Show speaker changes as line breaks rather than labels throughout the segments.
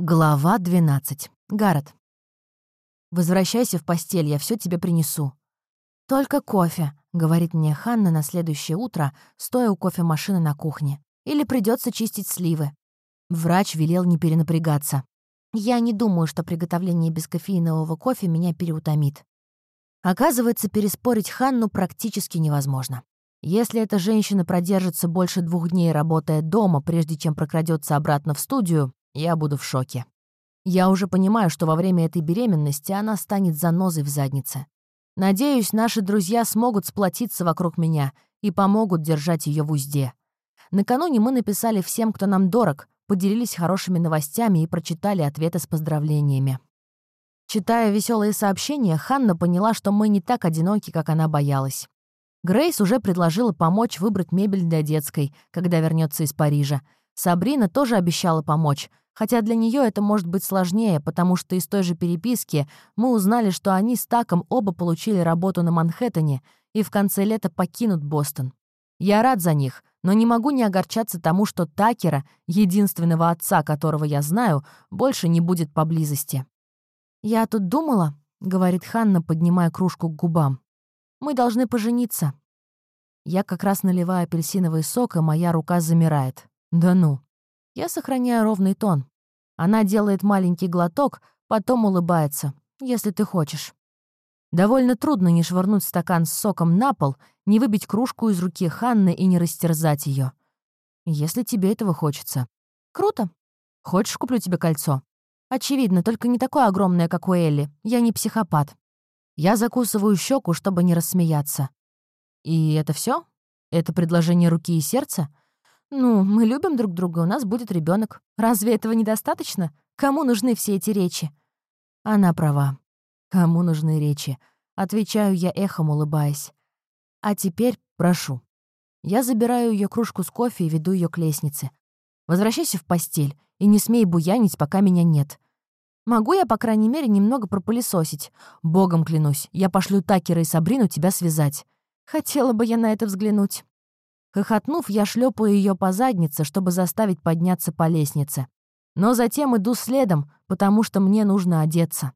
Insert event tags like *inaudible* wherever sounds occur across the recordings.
Глава 12. Гаррет. «Возвращайся в постель, я все тебе принесу». «Только кофе», — говорит мне Ханна на следующее утро, стоя у кофемашины на кухне. «Или придется чистить сливы». Врач велел не перенапрягаться. Я не думаю, что приготовление бескофеинового кофе меня переутомит. Оказывается, переспорить Ханну практически невозможно. Если эта женщина продержится больше двух дней, работая дома, прежде чем прокрадется обратно в студию, я буду в шоке. Я уже понимаю, что во время этой беременности она станет занозой в заднице. Надеюсь, наши друзья смогут сплотиться вокруг меня и помогут держать ее в узде. Накануне мы написали всем, кто нам дорог, поделились хорошими новостями и прочитали ответы с поздравлениями. Читая веселые сообщения, Ханна поняла, что мы не так одиноки, как она боялась. Грейс уже предложила помочь выбрать мебель для детской, когда вернется из Парижа, Сабрина тоже обещала помочь, хотя для нее это может быть сложнее, потому что из той же переписки мы узнали, что они с Таком оба получили работу на Манхэттене и в конце лета покинут Бостон. Я рад за них, но не могу не огорчаться тому, что Такера, единственного отца, которого я знаю, больше не будет поблизости. «Я тут думала», — говорит Ханна, поднимая кружку к губам. «Мы должны пожениться». Я как раз наливаю апельсиновый сок, и моя рука замирает. Да ну. Я сохраняю ровный тон. Она делает маленький глоток, потом улыбается. Если ты хочешь. Довольно трудно не швырнуть стакан с соком на пол, не выбить кружку из руки Ханны и не растерзать ее. Если тебе этого хочется. Круто. Хочешь, куплю тебе кольцо? Очевидно, только не такое огромное, как у Элли. Я не психопат. Я закусываю щеку, чтобы не рассмеяться. И это все? Это предложение руки и сердца? «Ну, мы любим друг друга, у нас будет ребенок. Разве этого недостаточно? Кому нужны все эти речи?» Она права. Кому нужны речи? Отвечаю я эхом, улыбаясь. А теперь прошу. Я забираю ее кружку с кофе и веду ее к лестнице. Возвращайся в постель и не смей буянить, пока меня нет. Могу я, по крайней мере, немного пропылесосить? Богом клянусь, я пошлю Такера и Сабрину тебя связать. Хотела бы я на это взглянуть. Хохотнув, я шлепаю ее по заднице, чтобы заставить подняться по лестнице. Но затем иду следом, потому что мне нужно одеться.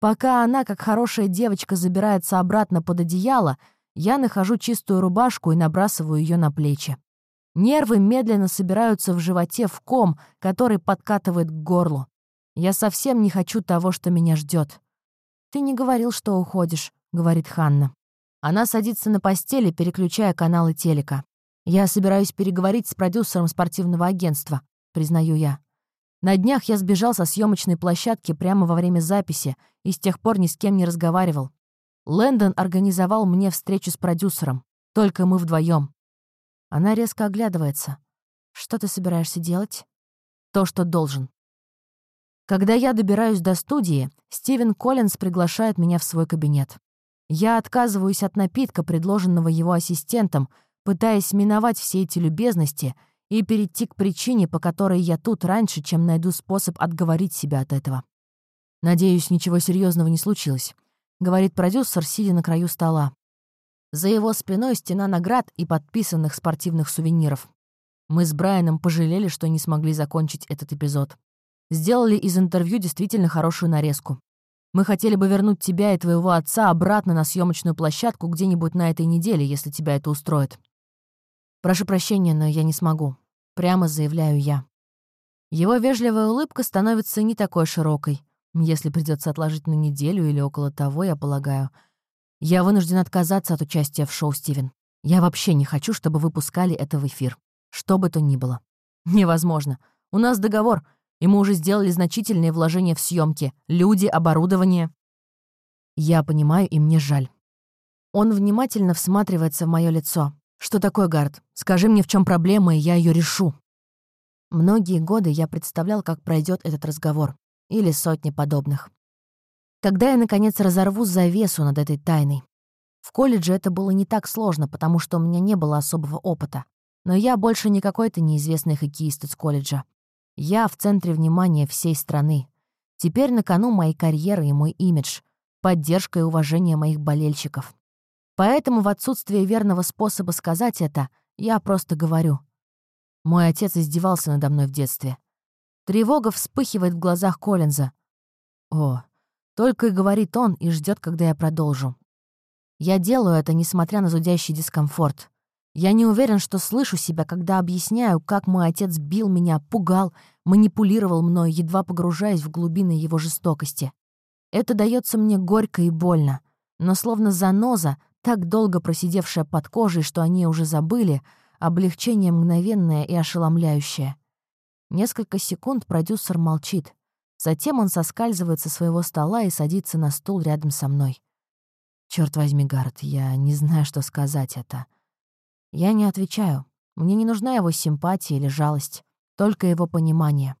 Пока она, как хорошая девочка, забирается обратно под одеяло, я нахожу чистую рубашку и набрасываю ее на плечи. Нервы медленно собираются в животе в ком, который подкатывает к горлу. Я совсем не хочу того, что меня ждет. «Ты не говорил, что уходишь», — говорит Ханна. Она садится на постели, переключая каналы телека. «Я собираюсь переговорить с продюсером спортивного агентства», — признаю я. На днях я сбежал со съемочной площадки прямо во время записи и с тех пор ни с кем не разговаривал. Лэндон организовал мне встречу с продюсером. Только мы вдвоем. Она резко оглядывается. «Что ты собираешься делать?» «То, что должен». Когда я добираюсь до студии, Стивен Коллинз приглашает меня в свой кабинет. Я отказываюсь от напитка, предложенного его ассистентом, пытаясь миновать все эти любезности и перейти к причине, по которой я тут раньше, чем найду способ отговорить себя от этого. «Надеюсь, ничего серьезного не случилось», — говорит продюсер, сидя на краю стола. За его спиной стена наград и подписанных спортивных сувениров. Мы с Брайаном пожалели, что не смогли закончить этот эпизод. Сделали из интервью действительно хорошую нарезку. Мы хотели бы вернуть тебя и твоего отца обратно на съемочную площадку где-нибудь на этой неделе, если тебя это устроит. «Прошу прощения, но я не смогу», — прямо заявляю я. Его вежливая улыбка становится не такой широкой, если придется отложить на неделю или около того, я полагаю. Я вынужден отказаться от участия в шоу, Стивен. Я вообще не хочу, чтобы выпускали это в эфир. Что бы то ни было. Невозможно. У нас договор, и мы уже сделали значительные вложения в съемки, люди, оборудование. Я понимаю, и мне жаль. Он внимательно всматривается в мое лицо. «Что такое, Гард? Скажи мне, в чем проблема, и я ее решу». Многие годы я представлял, как пройдет этот разговор. Или сотни подобных. Когда я, наконец, разорву завесу над этой тайной. В колледже это было не так сложно, потому что у меня не было особого опыта. Но я больше не какой-то неизвестный хоккеист из колледжа. Я в центре внимания всей страны. Теперь на кону моей карьеры и мой имидж, поддержка и уважение моих болельщиков. Поэтому в отсутствие верного способа сказать это, я просто говорю. Мой отец издевался надо мной в детстве. Тревога вспыхивает в глазах Коллинза. О, только и говорит он и ждет, когда я продолжу. Я делаю это, несмотря на зудящий дискомфорт. Я не уверен, что слышу себя, когда объясняю, как мой отец бил меня, пугал, манипулировал мной, едва погружаясь в глубины его жестокости. Это дается мне горько и больно, но словно заноза, так долго просидевшая под кожей, что они уже забыли, облегчение мгновенное и ошеломляющее. Несколько секунд продюсер молчит. Затем он соскальзывает со своего стола и садится на стул рядом со мной. Черт возьми, Гард, я не знаю, что сказать это. Я не отвечаю. Мне не нужна его симпатия или жалость, только его понимание.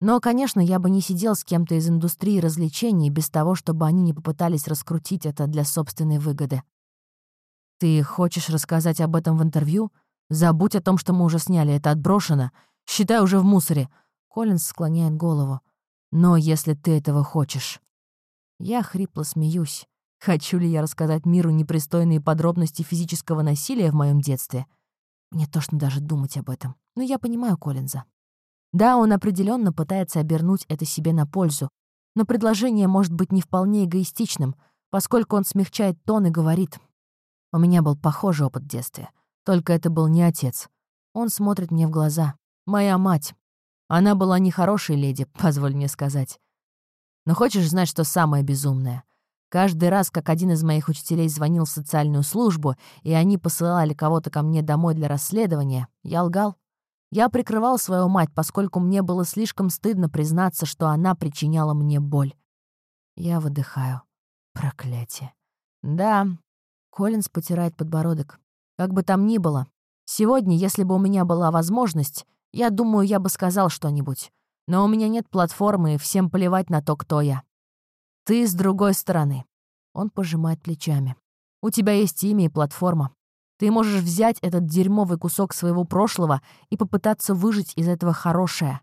Но, конечно, я бы не сидел с кем-то из индустрии развлечений без того, чтобы они не попытались раскрутить это для собственной выгоды. Ты хочешь рассказать об этом в интервью? Забудь о том, что мы уже сняли, это отброшено. Считай уже в мусоре. Коллинз склоняет голову. Но если ты этого хочешь. Я хрипло смеюсь. Хочу ли я рассказать миру непристойные подробности физического насилия в моем детстве? Мне тошно даже думать об этом. Но я понимаю Коллинза. Да, он определенно пытается обернуть это себе на пользу, но предложение может быть не вполне эгоистичным, поскольку он смягчает тон и говорит. У меня был похожий опыт в детстве, только это был не отец. Он смотрит мне в глаза. Моя мать. Она была нехорошей леди, *laughs* позволь мне сказать. Но хочешь знать, что самое безумное? Каждый раз, как один из моих учителей звонил в социальную службу, и они посылали кого-то ко мне домой для расследования, я лгал. Я прикрывал свою мать, поскольку мне было слишком стыдно признаться, что она причиняла мне боль. Я выдыхаю. Проклятие. Да, Коллинз потирает подбородок. Как бы там ни было, сегодня, если бы у меня была возможность, я думаю, я бы сказал что-нибудь. Но у меня нет платформы, и всем плевать на то, кто я. Ты с другой стороны. Он пожимает плечами. У тебя есть имя и платформа. Ты можешь взять этот дерьмовый кусок своего прошлого и попытаться выжить из этого хорошее.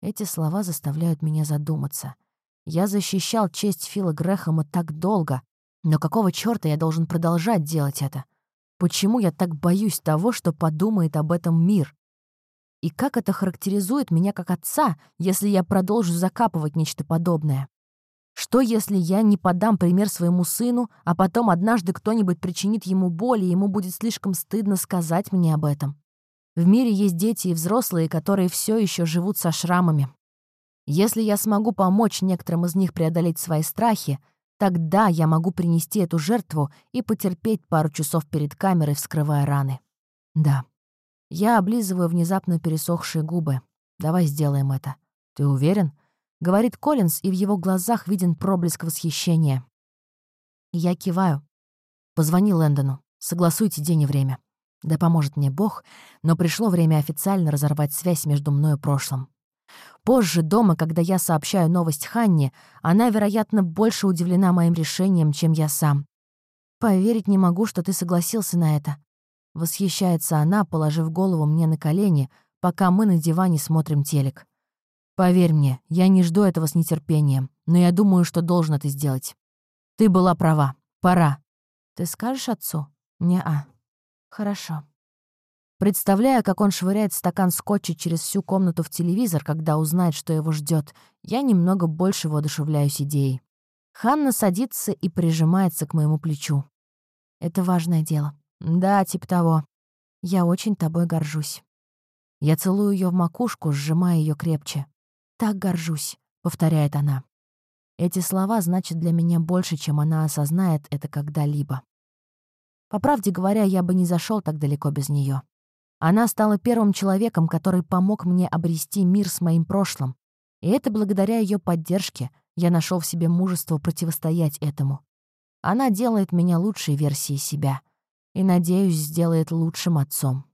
Эти слова заставляют меня задуматься. Я защищал честь Фила Грэхэма так долго, но какого чёрта я должен продолжать делать это? Почему я так боюсь того, что подумает об этом мир? И как это характеризует меня как отца, если я продолжу закапывать нечто подобное? Что, если я не подам пример своему сыну, а потом однажды кто-нибудь причинит ему боль, и ему будет слишком стыдно сказать мне об этом? В мире есть дети и взрослые, которые все еще живут со шрамами. Если я смогу помочь некоторым из них преодолеть свои страхи, тогда я могу принести эту жертву и потерпеть пару часов перед камерой, вскрывая раны. Да. Я облизываю внезапно пересохшие губы. Давай сделаем это. Ты уверен? — говорит Коллинз, и в его глазах виден проблеск восхищения. Я киваю. Позвони Лэндону. Согласуйте день и время. Да поможет мне Бог, но пришло время официально разорвать связь между мной и прошлым. Позже, дома, когда я сообщаю новость Ханне, она, вероятно, больше удивлена моим решением, чем я сам. «Поверить не могу, что ты согласился на это». Восхищается она, положив голову мне на колени, пока мы на диване смотрим телек. Поверь мне, я не жду этого с нетерпением, но я думаю, что должен это сделать. Ты была права. Пора. Ты скажешь отцу? Не-а. Хорошо. Представляя, как он швыряет стакан скотча через всю комнату в телевизор, когда узнает, что его ждет, я немного больше воодушевляюсь идеей. Ханна садится и прижимается к моему плечу. Это важное дело. Да, типа того. Я очень тобой горжусь. Я целую ее в макушку, сжимая ее крепче так горжусь», — повторяет она. Эти слова значат для меня больше, чем она осознает это когда-либо. По правде говоря, я бы не зашел так далеко без нее. Она стала первым человеком, который помог мне обрести мир с моим прошлым. И это благодаря ее поддержке я нашел в себе мужество противостоять этому. Она делает меня лучшей версией себя. И, надеюсь, сделает лучшим отцом.